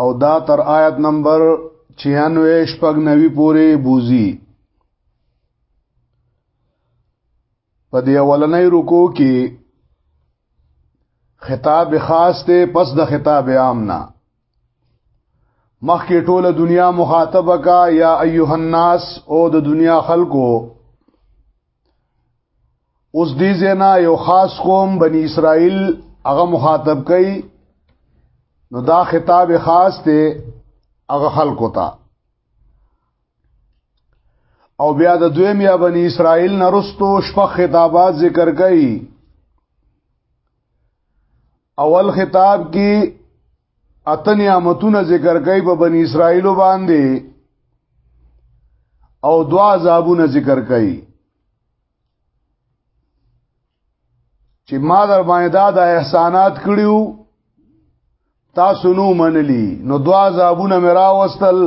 او دا تر آیت نمبر 96 شپږ نوي پورې بوزي په دې اولنۍ رکو کې خطاب خاص ته پس د خطاب عام نه مخکې ټوله دنیا مخاطبه کا یا ایها الناس او د دنیا خلکو اوس دې زینا یو خاص قوم بنی اسرائیل هغه مخاطب کړي نو دا خطاب خاص ته هغه خلکو ته او بیا د دویم یا بنی اسرائیل نرستو شپه خطابات ذکر کړي اول خطاب کې اته نعمتونه ذکر کوي په بنی اسرائیل باندې او دوا عذابونه ذکر کوي چې ما در باندې دا د احسانات کړیو تاسو نو منلی نو دوا عذابونه مې راوستل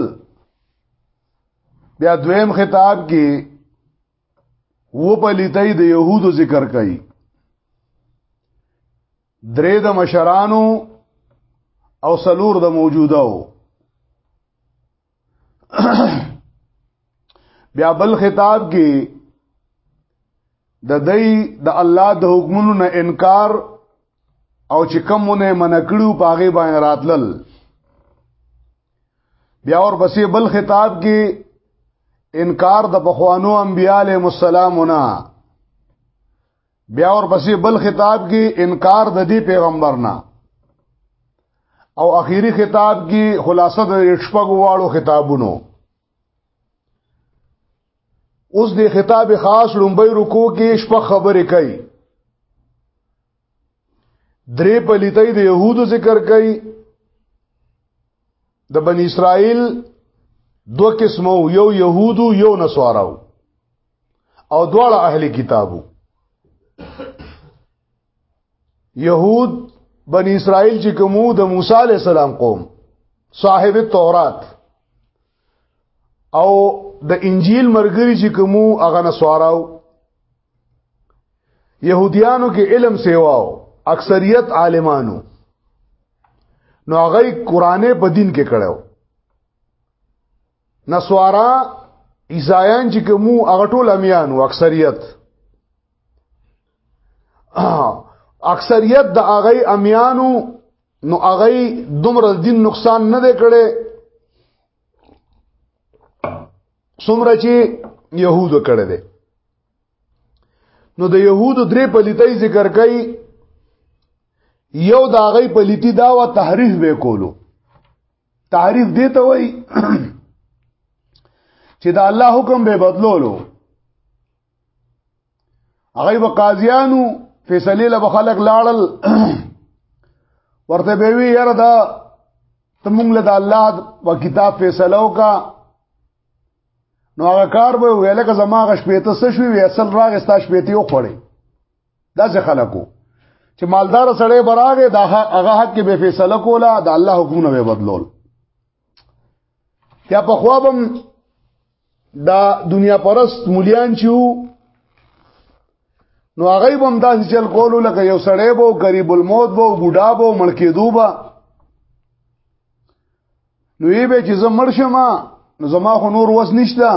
بیا دویم خطاب کې و په لیتای د يهودو ذکر کوي درې د مشرانو او سلور د موجوده وو بیا بل خطاب کې د دې د الله د حکمونو نه انکار او چې کومونه منکړو پاغه باندې راتلل بیا ور بسې بل خطاب کې انکار د بخوانو انبیاله مسالمونه بیا اور پسې بل خطاب کې انکار د دې پیغمبر نه او اخیری خطاب کې خلاصه د شپږو واړو خطابونو اوس د خطاب خاص لومبۍ رکو کې شپږ خبرې کوي درې پلیتې د يهودو ذکر کوي د بنی اسرائیل دو قسمو یو يهودو یو نصاراو او دواړه اهل کتابو يهود بني اسرائيل چې کومو د موسی عليه السلام قوم صاحب تورات او د انجیل مرګري چې کومو هغه نسواراو يهوديانو کې علم سیواو اکثریت عالمانو نو هغه قرانه په دین کې کړو نسوارا عیسایان چې کومو هغه ټول امیان او اکثریت اکثریت د هغه امیانو نو هغه دومره دین نقصان نه دی کړي څومره چې يهودو کړي دي نو د يهودو درې پلیتۍ ذکر کړي یو د هغه پلیتی دا و تحریف وکولو تعریف دی ته وای چې دا الله حکم به بدلولو هغه به قاضیانو فیصله له خلک لاړل ورته به وی یاره دا تمونګ له الله په کتاب فیصله وکا نو هغه کار به ویل که زما غش پېته څه شوی وی اصل راغ استا شپېته یو خړې دا څه خلکو چې مالدار سړی براغه دا هغه حق به فیصله کوله دا الله حکم نه به بدلول یا په خوابم دا دنیا پرست مليان چې نو هغه هم داسې چل کولو لکه یو سړی بو غریب الموت بو بوډا بو ملکېدو با نو یې به چې زه مرشم نو زما خو نور وس نشته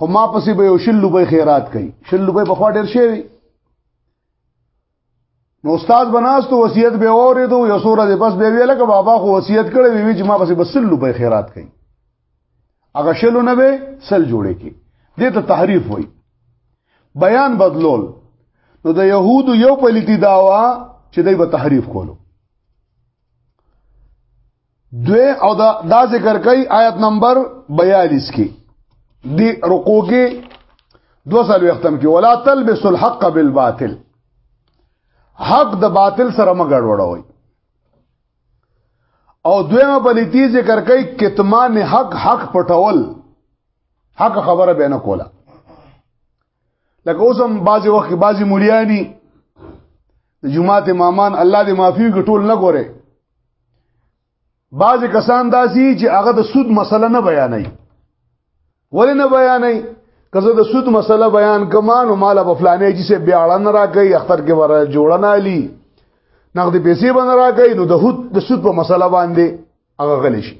خو ما پسې به یو شل لوبې خیرات کړي شل لوبې په خوا ډېر شي نو استاد بناست وصیت به اورې دو یو سوره دې بس به ویل کې بابا خو وصیت کړي وی چې ما پسې بس شل لوبې خیرات کړي هغه شلو نه به سل جوړې کی دې ته تحریف وای بیان بدلول نو د يهودو یو پلیتی داوا چې دوی به تحریف کولو دوی او دا, دا ذکر کوي آیت نمبر 42 کې دی رکو کې دو سال وختم کې ولا تلبس الحق بالباطل حق د باطل سره مګړ وړوي او دویمه بلیتی ذکر کوي کتمان حق حق پټول حق خبره بینه کوله لکه اوس هم بعضی وخت بعضی مليانی د جمعات امامان الله دې معافي ګټول نه ګوره بعضی کسان داسي چې هغه د سود مسله نه بیانوي ولې نه بیانوي کزه د سود مسله بیان کمان او مال په فلانه چې سه بیاړه نه راکې اختر کې وره جوړ نه علي نقد پیسې باندې راکې نو د هوت د سود په مسله باندې هغه غلی شي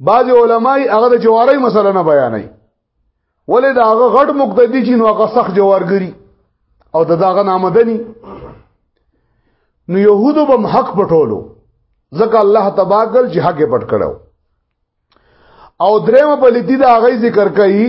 بعض علماي هغه د جواري مسله نه بیانوي ولې دا هغه غټ مقتدی چې نو هغه سخت جوارګری او د داغه نامدني نو يهودو بم حق پټولو ځکه الله تباکل چې حق پټ کړو او درېمه پلیتی دا هغه ذکر کوي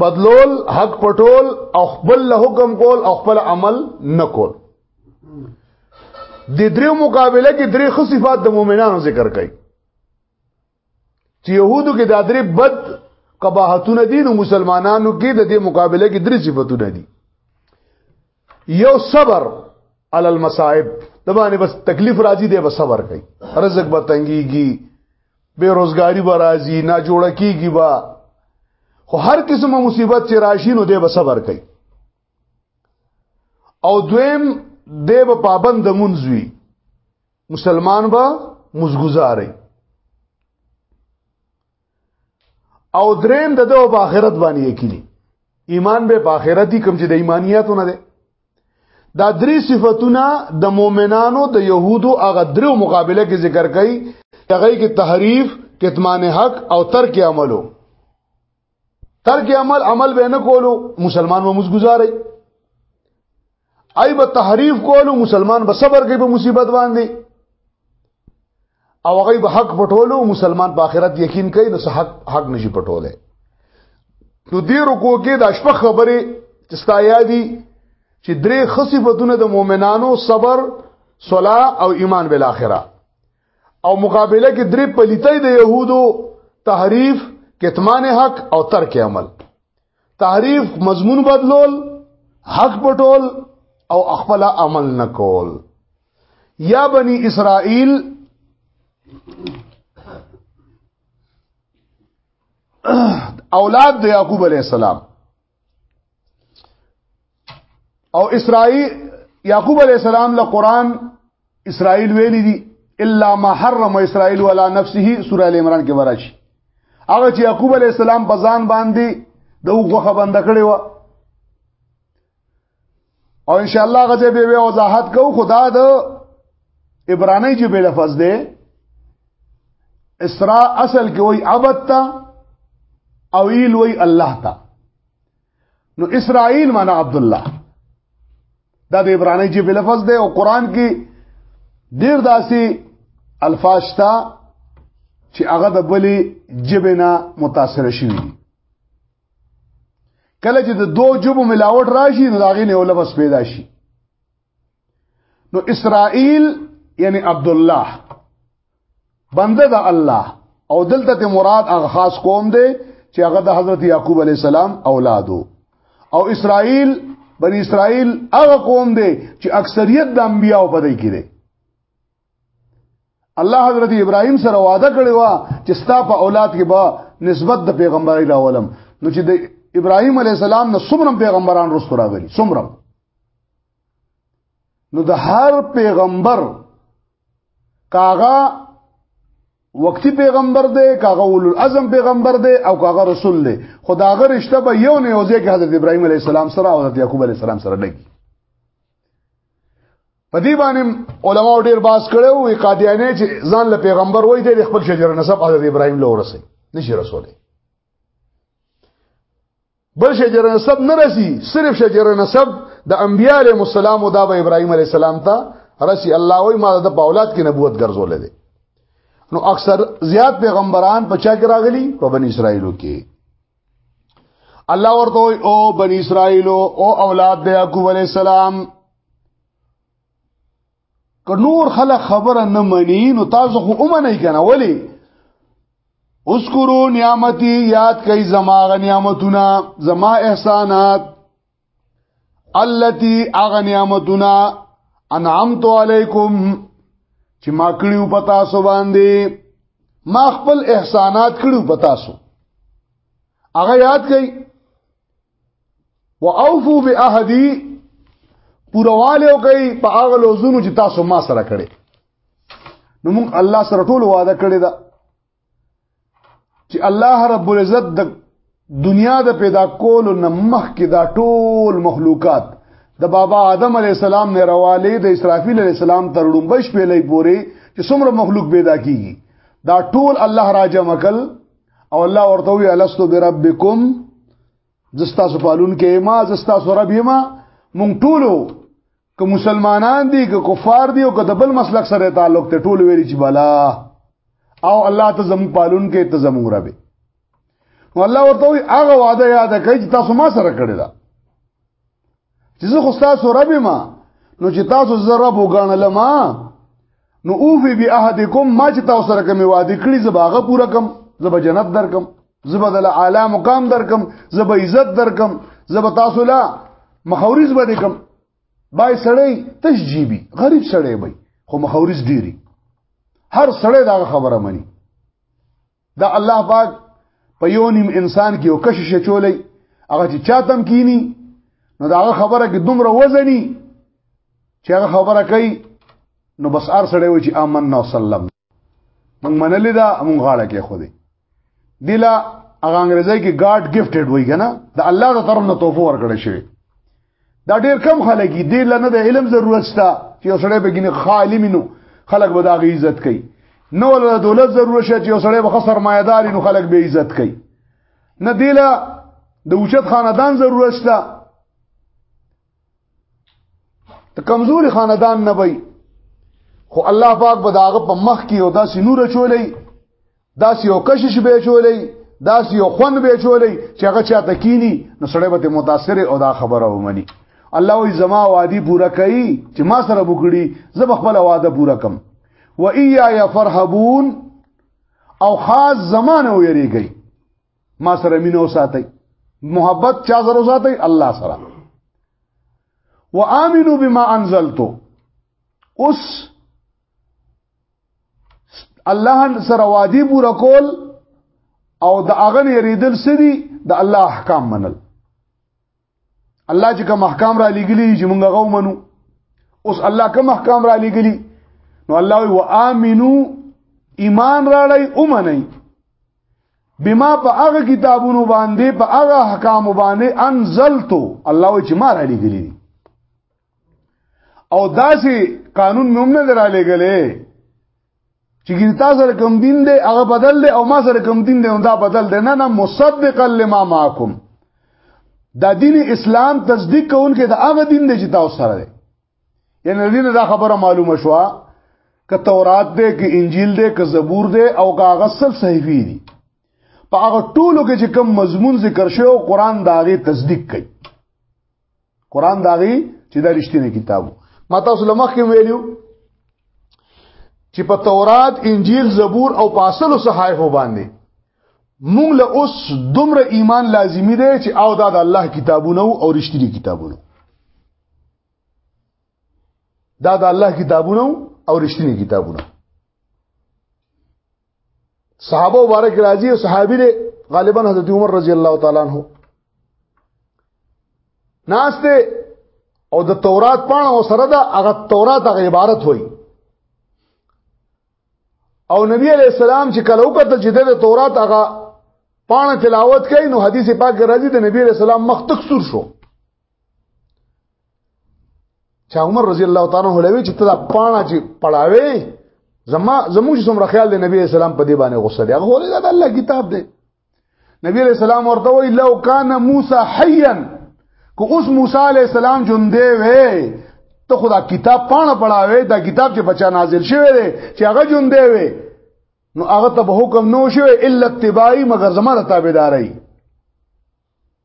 بدلول حق پټول او خپل له حکم کول او خپل عمل نکول د دریو مقابله کې درې خصيفات د مؤمنانو ذکر کړي چې يهودو کې د درې بد قباحتونه دي نو مسلمانانو کې د دې مقابله کې درې صفاتونه دي یو صبر علی المصائب د باندې بس تکلیف راځي دی بس صبر کوي رزق به تنګيږي بے روزګاری به راځي نه جوړ کیږي با خو هر قسمه مصیبت چې راشي نو دی به صبر کوي او دویم دی به پابند د منځوي مسلمان به مزګزاري او دریم د دوه په آخرت باندې یقیني ایمان به په آخرت کې کوم چې د ایمانیاتونه ده دا درې صفاتونه د مؤمنانو د يهودو هغه درو مقابله کې ذکر کړي هغه کې تحریف کتمان حق او ترک عملو ترک عمل عمل به نه کولو مسلمان و مسګزاري ای به تحریف کولو مسلمان به صبر کوي په مصیبت باندې او هغه به حق پټولو مسلمان په آخرت یقین کوي نو حق حق نشي پټوله نو دې رکو کې د شپه خبره تستا یادي چې درې خصيفتونه د مؤمنانو صبر صلا او ایمان بل اخره او مقابله کې درې پلیتې د يهودو تحریف کتمان حق او ترک عمل تعریف مضمون بدلول حق پټول او خپل عمل نکول یا بنی اسرائیل اولاد د یعقوب علی السلام او اسرائیل یعقوب علی السلام له قران اسرائیل ویلی دي الا ما حرم اسرائیل ولا نفسه سوره ال عمران کې ورشي هغه چې یعقوب علی السلام په ځان باندې د وغه بند کړی و او ان شاء الله غزه به به وضاحت کو خدا د عبرانی جبه لفظ دی اسراء اصل کې وای عبادت او ایل وای الله ته نو اسرائیل معنی عبد الله دا د عبرانی جیب لفظ دی او قران کې ډیر داسي الفاظ تا چې هغه د بلی جبنا متاثر شي کله چې د دوه جبو ملاوت راشي نو داغه نه لفظ پیدا شي نو اسرائیل یعنی عبد الله بنده د الله او دلته ته مراد هغه خاص قوم دی چې هغه د حضرت یعقوب علی السلام اولادو او اسرائیل بنی اسرائیل هغه قوم دی چې اکثریت د انبیانو په دې کې دی الله حضرت ابراهيم سره وعده کړی و چې ستا په اولاد کې به نسبت د پیغمبري راولم نو چې د ابراهيم عليه السلام نه څومره پیغمبران رسول راغلي څومره نو د هر پیغمبر کاغه وقتی پیغمبر دی کاغه اول العزم پیغمبر دی او کاغه رسول دی خداغه رشتہ به یو نه یوځي کې حضرت ابراهيم عليه السلام سره او حضرت يعقوب عليه السلام سره لګي په دې باندې علما ډیر باس کړو وی قادیانه چې ځان له پیغمبر وای دی خپل شجر نسب حضرت ابراهیم له ورسې نشي رسوله بل شجر نسب نه رسی صرف شجر نسب د انبیاء علیهم السلام او د ابراهیم علیه السلام ته رسی الله وای ما د اولاد کې نبوت ګرځولې دي نو اکثر زیات پیغمبران په چا کې راغلي په بنی اسرائیلو کې الله ورته او بنی اسرائیلو او اولاد د یعقوب علیه السلام که نور خلک خبره نه مني نو تاسو خو اومنه کنه ولی اذکرو نعمتي یاد کئ زما غ نعمتونه زما احسانات التي اغ نعمتونه انعمت علیکم چې ما کړیو پتا سو باندې ما خپل احسانات کړیو پتا سو هغه یاد کئ واوفو بعهدی پورواله او کوي په هغه لوزونو چې تاسو ما سره کړی نو موږ الله سره ټول وعده کړی دا چې الله رب العزت د دنیا د پیدا کولو نه مخکې دا ټول مخلوقات د بابا آدم علی السلام نه رواله د اسرافیل علی السلام تر لومبش پیلې پوري چې څومره مخلوق پیدا کیږي دا ټول الله راجه مکل او الله ورته وی الستو بربکم زستا سپالون کې ما زستا سرب یما مونږ ټولو که مسلمانان دي که کفار دي او که د بل مسلک سره تعلق ته ټول ویل چې بلا او الله ته زمو پالون کې ته زمو ربي نو الله ورته وی هغه وعده یاد کړئ چې تاسو ما سره کړی دا چې زه خو تاسو رب ما نو چې تاسو زه رب وګڼل ما نو اوفي بي احدکم ما چې تاسو سره کوم وعده کړی زه باغه پوره کم زه به جنت درکم زه به د اعلی مقام درکم زه به عزت درکم زه به تاسو لا مخاورز به دکم بای سړی تشجیبی غریب سړی وي خو مخاورز ډیری هر سړی دا خبره مني دا الله پاک په یو نیم انسان کې یو کشش چولې هغه چې چاتم کینی نو دا خبره کې دومره وزنی چې هغه خبره کوي نو بس ار سره وي چې امن نو سلام مونږ منلې دا مونږ غاړه کې خو دې دلا هغه انګريزي کې ګاډ گیفټډ وای کنه د الله تر طرف نه تحفه ورکړی شوی دا ډیر کم خلک دي لنه د علم ضرورت شته چې سړی به ګنې خالم نو خلک به دا غي عزت کوي نو ول دولت ضرورت شته چې سړی به خسر مایدار نو خلک به عزت کوي نه دیلا د اوچت خاندان ضرورت شته ته کمزوري خاندان نه وي خو الله پاک به داغه په مخ کې او داسې نور چولې داس یو کشش به چولې داس یو خون به چولې چې هغه چاته کینی نو سړی به متاثر او دا خبره ومني الله وی زما وادي پورا کوي چې ما سره وګړي زه خپل واده پورا کم و ایا یا فرحبون او خاص زمانه ویریږي ما سره مينو ساتي محبت چا سره ساتي الله سره وامنو بما انزلتو اوس الله سره وادي پورا کول او د اغن یریدل سدي د الله احکام منل الله چې کوم احکام را لګلی چې مونږ غو منو اوس الله کوم احکام را لګلی نو الله و امنو ایمان را لای اومنئ بما په هغه کتابونو باندې په هغه احکام باندې انزلتو الله چې ما را لګلی او داسې قانون مې هم نه دراله غلې چې ګین تاسو سره کوم دین دی هغه بدل دی او ما سره کوم دین دی دا بدل دی نه نه مصدقا لما معكم دا دین اسلام تصدیق کوونکې دا هغه دین دی چې تاسو سره دی یعنی دین دا خبره معلومه شوه که تورات دی که انجیل دی که زبور دی او که هغه سل صحیفې دي په هغه ټولو کې چې کوم مضمون ذکر شوی او قران دا غي تصدیق کوي قران داغي چې دا رښتینی کتابو ما تاسو لمخ کې ویلو چې په تورات انجیل زبور او پاسلو صحائف باندې مونږ له اوس دومره ایمان لازمی دی چې او دا د الله کتابونه او رښتینی کتابونه دا د الله کتابونه او رښتینی کتابونه صحابه مبارک راضي صحابي دي غالبا حضرت عمر رضی الله تعالی عنہ ناشته او د تورات پاڼه او سره دا هغه تورات هغه عبارت وای او نبی علیہ السلام چې کله وکړه چې د تورات هغه پاڼه تلاوت کین نو حدیث پاک راځي د نبی علیہ السلام مخ تک سور شو چا عمر رضی الله تعالی عنہ لوي چې تدا پاڼه چې پړاوي زما زموږ څومره خیال دی نبی اسلام په دې باندې غوسه دی هغه دا الله کتاب دی نبی علیہ السلام ورته وی لو کان موسی حیا کو اوس موسی علیہ السلام ژوند دی ته خدا کتاب پاڼه پړاوي دا کتاب چې بچا نازل شوی دی چې هغه ژوند دی نو هغه ته به حکم نو شوی الا اتباعی مگر زما تابعداري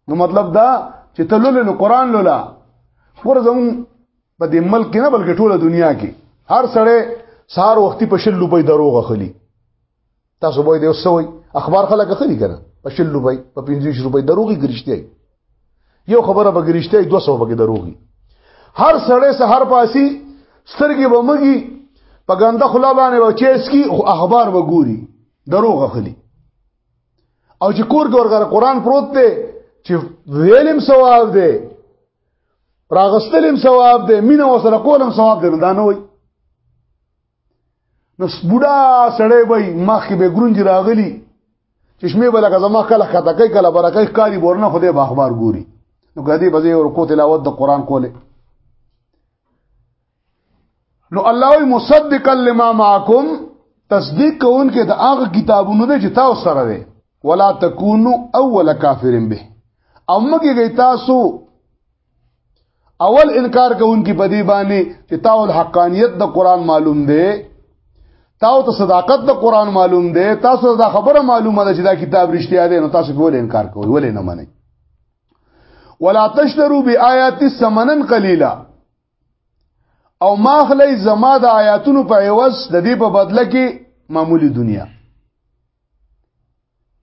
نو مطلب دا چې ته لولې نو قران لولا ورزم په دې ملک نه بلکې ټوله دنیا کې هر سړی سار وختي په شل لوبي دروغه خلی تاسو به دې وسوي اخبار خلک خلی کنه په شل لوبي په 25 روپۍ دروغي ګرځتي یو خبره به ګرځتي 200 به دروغي هر سړی سحر پاسي سترګې به مګي په ګنده خلا باندې بچیس کی اخبار به ګوري دروغ خلی او چې کور ګور غره قران پروت دی چې ویلم ثواب دی راغستلم ثواب دی مینه وسره کولم ثواب دی دا نه وای نو بوډا سړی وای مخ به ګرونج راغلی چشمه بل کزه مخ کله خطا کوي کله برکه کاری ورنه خدای به اخبار ګوري نو ګدی بځي ور کو تلاوت د قران کوله نو الله مصدقا لما معكم تصدیق کون کې د هغه کتابونو دی چې تاسو سره دی ولا تکونو اول کافرین به او مګي گئی تاسو اول انکار کوونکی په دې باندې چې تاسو حقانیت د قران معلوم دی تاسو ته صداقت د قران معلوم دی تاسو دا خبره معلومه ده چې دا کتاب رښتیا دی نو تاسو کوله انکار کوئ ولې نه منئ ولا تشترو بیااتی ثمنن قلیلا او ما خلای زما د آیاتونو په عوض د دې په بدله کې معمولی دنیا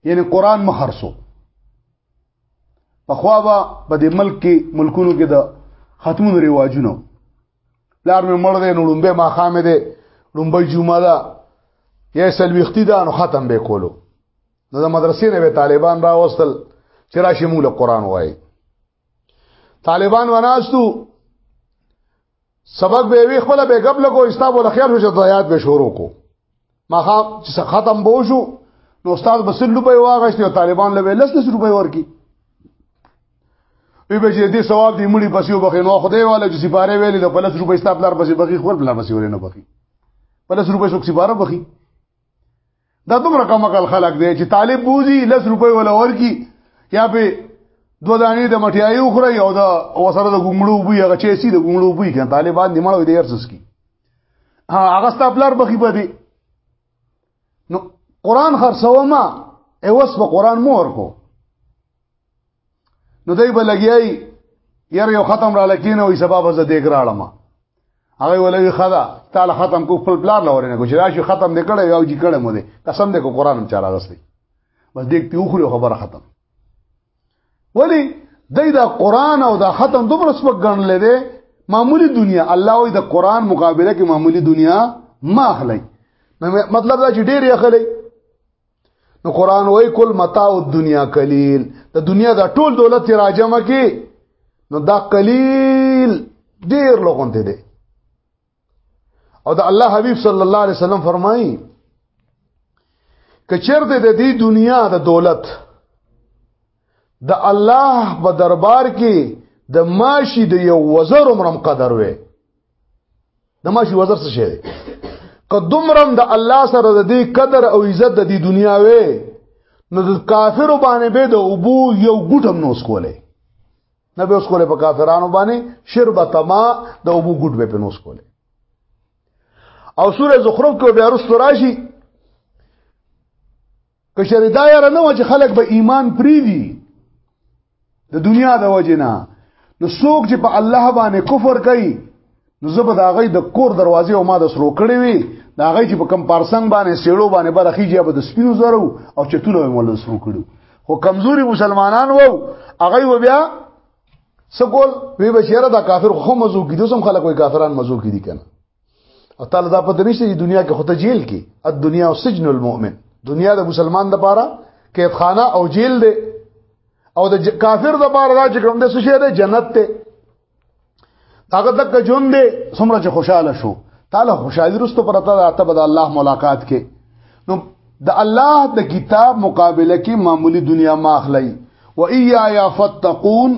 یعنی قران مخرسو په خوا به په دې ملک کې ملکونو کې د ختمونو ریواجونه لار مې مړ دی نو لومبه ما خامه دی لومبه جمعه ده یا سلويختی ده نو ختم به کولو نو د مدرسې نه به طالبان راوستل چې راشي موږ قرآن وایي طالبان وناستو سبق به وی خپل به قبل کو استاب ول خیر شو ضایات به شروع کو ما چې ختم بو شو نو استاد بسل روپے واغشت او طالبان له لس لس روپے ورکی وی به دې ثواب دې مړي پسې وبخې نو خدای والا چې سپاره ویلې له پلس روپې ستاپ لار پسې بخي خور بلار پسې ورنه بخي پلس روپې څوک سپاره بخي دا دومره کم عقل خلک دی چې طالب بوزي لس روپۍ ولا ورکی یا په دو دانی د مټیای وخوري او د وسره د ګونګړو بوی هغه چې سي د ګونګړو بوی کنه طالبان دی مړو دی ارسس کی ها هغه ستاپلار بخي پدی نو قران خرڅوما ایوس په قران مور کو نو دای په لګیای ير یو ختم را لکینه وي سبب زه دې ګراړم هغه ولې خدا تعالی ختم کو خپل پلان لوري نه کو چې راشي ختم دې کړه یو جی کړه مو دې قسم دې کو قران هم چاره غسي بس دې ته وخوري خبره ختم ولی دای دا قران او دا ختم دومره سپک ګڼل دي معمولی دنیا الله وي د قران مقابله کې معمولی دنیا ما اخلي مطلب دا چې ډېر یې اخلي نو قران وای کل متاع الدنیا قلیل د دنیا دا ټول دولت راجمه کی نو دا قلیل ډیر لوګون ته دی او دا الله حبیب صلی الله علیه وسلم فرمایي کچرته د دې دنیا د دولت د الله په دربار کې د ماشي د یو وزر عمرم قدر وي د ماشي وزر څه شي که دومرم د الله سره د دې قدر او عزت د دې دنیا وې نو د کافرو باندې به د ابو یو ګټم نو سکولې نه به سکولې په کافرانو باندې شربت ما د ابو ګټ به نو سکولې او سوره زخرف کې بیا رسول راشي که شری دا یاره نه و چې خلک به ایمان پری دي د دنیا د وجه نه نو څوک چې په الله باندې کفر کوي نو زه به د هغې د کور دروازې او ما د سرو کړې وي د هغې چې په کم پارسنګ باندې سیړو باندې به رخیږي به د سپینو زرو او چتونو به مول سرو کړو خو کمزوري مسلمانان وو هغې و بیا سکول وی بشیره دا کافر خو مزو کې دوسم خلک وي کافران مزو کې دي کنه او تعالی دا پته نشته چې دنیا کې خود جیل کې ا دنیا او سجن المؤمن دنیا د مسلمان د پاره کې خانه او جیل دی او د کافر د پاره دا چې کوم د څه شه ده جنت ته هغه تک جون دی څومره چې خوشاله شو تعالی خوشاله رستو پرته د اتب د الله ملاقات کې نو د الله د کتاب مقابله کې معمولی دنیا ماخلی و ایا یا فتقون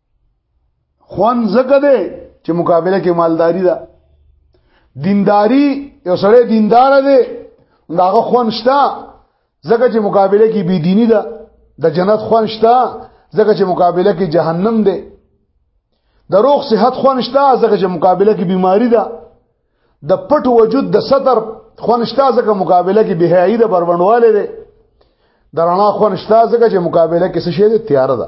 خوان زکه ده چې مقابله کې مالداری ده دینداری یو سره دیندار ده داغه خوان شته زکه چې مقابله کې بی دینی ده د جنت خوان شته زکه چې مقابله کې جهنم ده د روغ صحت خوان شته زکه چې مقابله کې بیماری ده د پټ وجود د ستر خوان شته زکه مقابله کې بهایي ده بربندواله ده د رڼا خوان شته زکه چې مقابله کې څه شی ده تیار ده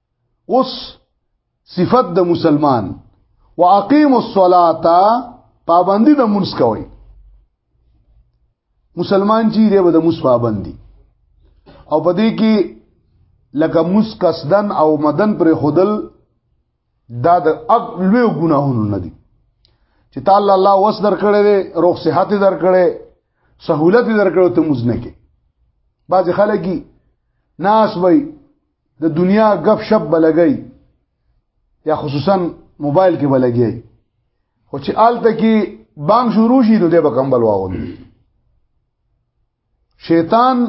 اوس صفت د مسلمان واقیم الصلاه پابندی د منس کوي مسلمان چې دی به د مس پابندی او په دې کې لکه مس قصدن او مدن پر خودل دا د اقلو ګناهونو نه دي چې تعالی الله وس درکړي دي روغ صحت درکړي سہولت درکړي ته مزنه کې باز خلګي ناس وای د دنیا غف شپ بلګی یا خصوصا موبایل کې بلګی خو چې آلته کې بانګ شروع شي نو دې به کمبل واغون شیطان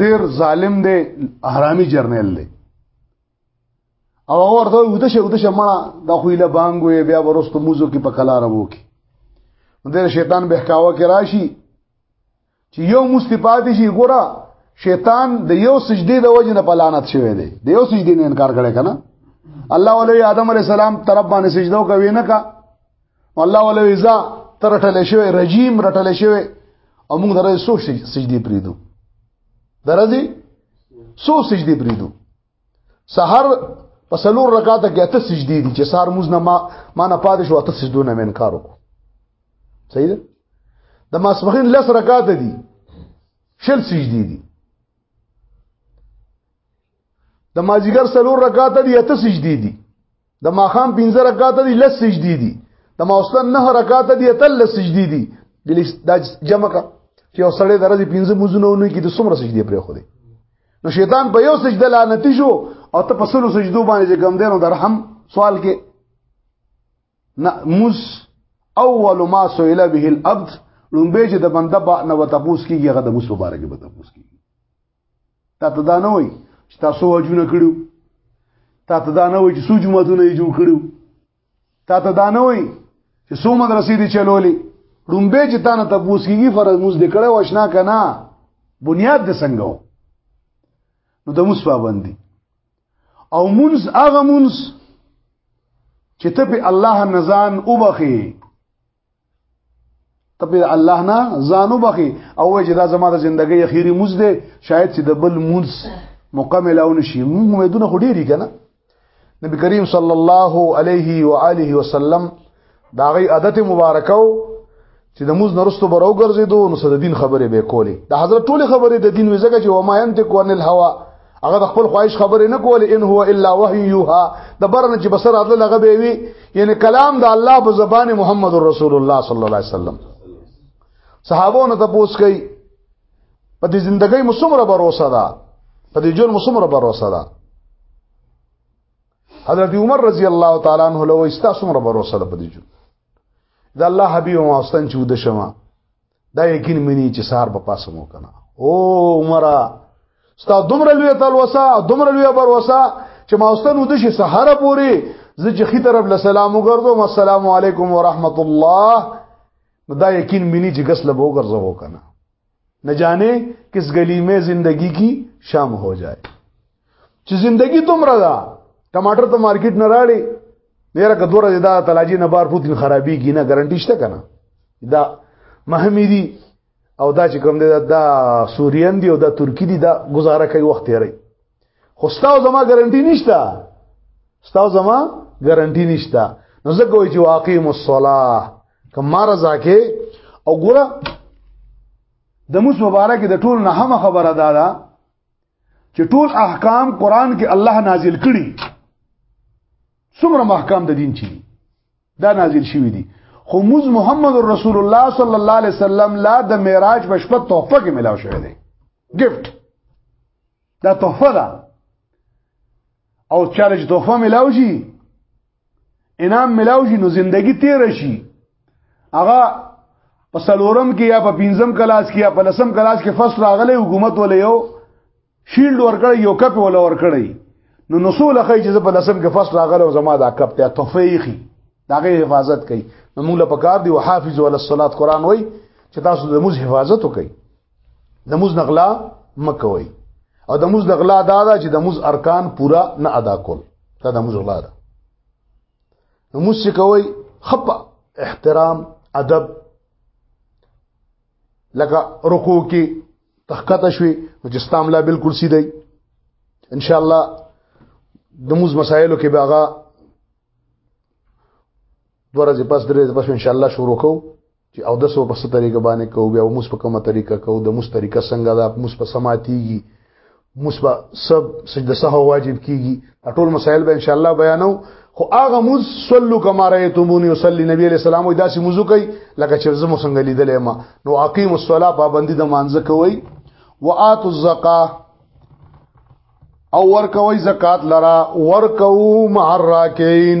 ډیر ظالم دی حرامي جرنیل دی او ورته وته شه وته شه مړه د خویله بانګ وي بیا ورستو موزو کې په کلار وو کې نو د شیطان بهکاوه کې راشي چې یو مستی پاتې شي ګوره شیطان د یو سجدي د وجه نه پلانت شوی دی د یو سجدي نه انکار کړي کنه الله ولې آدم علی السلام طرف باندې سجده کوي نه کا الله ولې اذا ترټل شوی رجیم رټل شوی او موږ درې سو سجدي پریدو درځي سو سجدي پریدو سحر په سلور رکعات کې اته سجدي دي چې سحر موز نه ما ما نه پاتې شو اته سجدو نه من کارو صحیح ده د ماسپخین لس رکعات دي شل سجدي دي د مازیګر سلور رکعات دي اته سجدي دي د ماخام پنځه رکعات دي لس سجدي دي د ماوسلن نه رکعات دي تل لس سجدي دي دا جمع کا چې اوسړه درځي پنځه مزونه ونه کې د څومره سجدي پرې خو دي نو شیطان په یو سجده لعنتی شو او ته په سلو سجدو باندې چې ګم دینو درحم سوال کې نه موس اول ما سئل به العبد لومبه چې د بنده با نه وتپوس کیږي هغه د موس مبارک به تپوس کیږي تا ته دا نه وای چې تاسو واجونه کړو تا ته دا نه وای چې سو جمعهونه یې جوړ کړو تا ته دا نه وای چې سو مدرسې دي چلولې رومبه چې تا نه تبوس کیږي فرض موز دې کړو آشنا کنا بنیاد دې څنګه و نو د موس پابندي او مونز هغه مونز چې ته په الله نزان وبخي ته په الله نه ځانو بخي او وای چې دا زما د ژوندۍ اخیری موز دی شاید چې د بل موز مکمل او نشي موږ امیدونه خو ډیری کنه نبی کریم صلی الله علیه و آله وسلم دا غي عادت مبارکه چې د موز نرستو برو ګرځیدو نو صد دین خبره به کولی د حضرت ټوله خبره د دین وزګه چې و ما ينتق عن الهوا هغه د خپل خواهش خبرې نه کولې ان هو الا وحی یوها د برنه چې بسر الله لغه به وی یعنی کلام د الله په زبان محمد رسول الله صلی الله علیه وسلم صحابو نه تاسو کوي په دې ژوندۍ مسمره باور وساده په دې جون مسمره باور وساده حضرت عمر رضی الله تعالی عنہ له استاسو مر باور وساده په دې جون د الله حبیب واستان چې ود شمه دا یقین منی چې سار به پاسه مو کنه او عمره ستا دومره لوی تلوسه دومره لوی بروسه چې ما واستنو د شي سحر پوری زه چې خي طرف له سلام وګرځم السلام علیکم ورحمت الله نو دا یقین منی چې غسل به وګرځم وکنه نه جانے کس گلی میں زندگی کی شام ہو جائے چې زندگی تمره ده ټماټر ته مارکیټ نه راړي ډیره کدوره دا تلاجی نه بار پوتین خرابي کی نه ګارانټی شته کنه دا محمدي او دا چې کوم دی دا سورین دی او دا ترکی دی دا گزاره کوي وخت یې خو ستاسو زما ګارانټی نشته ستاسو زما ګارانټی نشته نو زه کوی چې واقیم الصلاه کما رضا کې او ګوره د موس مبارک د ټول نه هم خبره ده چې ټول احکام قران کې الله نازل کړي څومره محکم د دین چي دا نازل شوی دي خو موز محمد رسول الله صلی الله علیه وسلم لا د معراج په شپه تحفه کې ملاو شوی دی گیفت دا تحفه ده او چاله چې تحفه ملاو شي انعام ملاو شي نو زندگی تیر شي هغه په سلورم کې یا په پنځم کلاس کې یا په لسم کلاس کې فصل راغلی حکومت ولې یو شیلډ ورکړی یو کپ ول ورکړی نو نسول خی چې په لسم کې فصل راغلی او زما دا کپ ته تحفه داغه حفاظت کوي نو موږ له پکار دی او حافظ ول الصلات قران وای چې تاسو د موږ حفاظت وکړي د موز نغلا مکوي او د موز نغلا دا دا چې د موز ارکان پورا نه ادا کول دا د موز غلا ده نو موز چې کوي خپه احترام ادب لکه رکوع کې تخکته شوي نو چې ستاملا بالکل سیده ان شاء الله د موز مسایلو کې به هغه دوه ورځې پس درې پس ان شاء الله شروع کوو چې او د سو په ست طریقه باندې کو بیا موس په کومه طریقه کو د موس طریقه څنګه دا موس په سماتیږي موس په سب سجده سهو واجب کیږي ټول مسائل به ان شاء الله بیانو خو هغه موس صلو کما رایتمونی وصلی نبی علیہ السلام وای داسې موزو کوي لکه چې زمو څنګه لیدلې ما نو اقیم الصلاه پابندی د مانزه کوي وآت الزکاه او ورکوي زکات لرا ورکو مع الراکین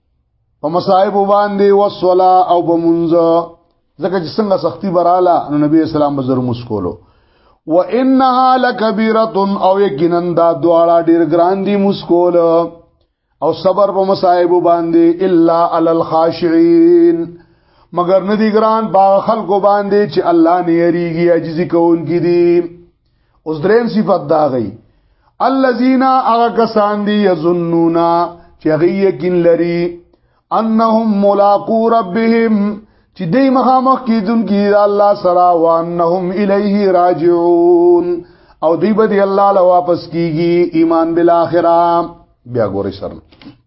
په مصائب باندې وسولا او بمنځ ځکه چې څنګه سختی براله نو نبی اسلام به زرو مسکولو وانها لکبیره او یقینا دا دواړه ډیر ګران دي مسکول او صبر په مصائب باندې الا علی الخاشعين مگر ندی ګران با خلکو باندې چې الله نه یریږي عجزي کوونکي دي اوس دریم صفت دا غي الذين اغه کسان دي يظنون چې غي یقین لري انهم ملاقو ربهم چې دې مخامخ کیدون کی الله سره وانهم الیه راجعون او دې به دې الله له واپس کیږي ایمان بالاخره بیا ګوري سره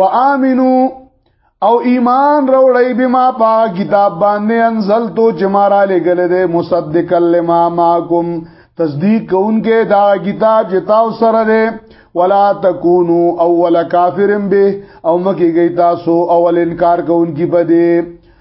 وامنو او ایمان روړی بما پا کتاب باندې انزل تو جمارا لګل دې مصدق لما ماکم تصدیق کوونکې دا کتاب چې تاسو سره دې ولا تکونو اول کافرن به او مکه گئی تاسو اول انکار کوونکی بده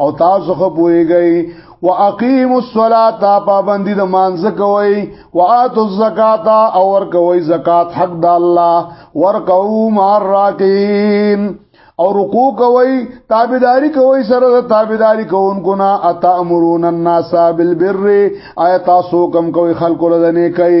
او تاسو خو پويږئ واقيموا الصلاه پابندي د مانځ کوي واتو الزکات او ور کوي زکات حق د الله ور کوو مار راکین او رکوع کوي تابعداري کوي سره د تابعداري کوونکو نه اتا امرون الناس بالبر ايت تاسو کم کوي خلق لدنه کوي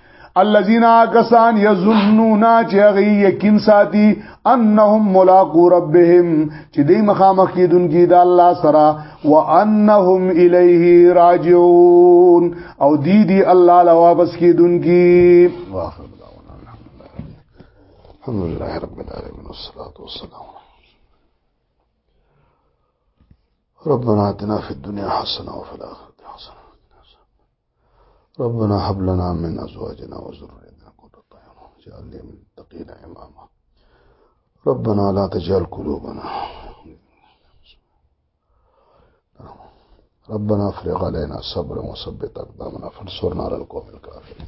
الذين كسان يظنون چغي يقين ساتي انهم ملاقو ربهم چې دې مخامخ کیدونکي د الله سره وانهم اليه راجعون او دې دې الله لا واپس کیدونکي واخر دعوانا الحمد لله رب العالمين والصلاه والسلام ربنا اتنا في الدنيا حسنه وفي الاخره ربنا هب لنا من أزواجنا وذريتنا قرة أعين واجعل لي من المتقين إماما ربنا لا تجعل قلوبنا ربنا افرغ علينا صبرا وثبت أقدامنا فانصرنا على القوم الكافرين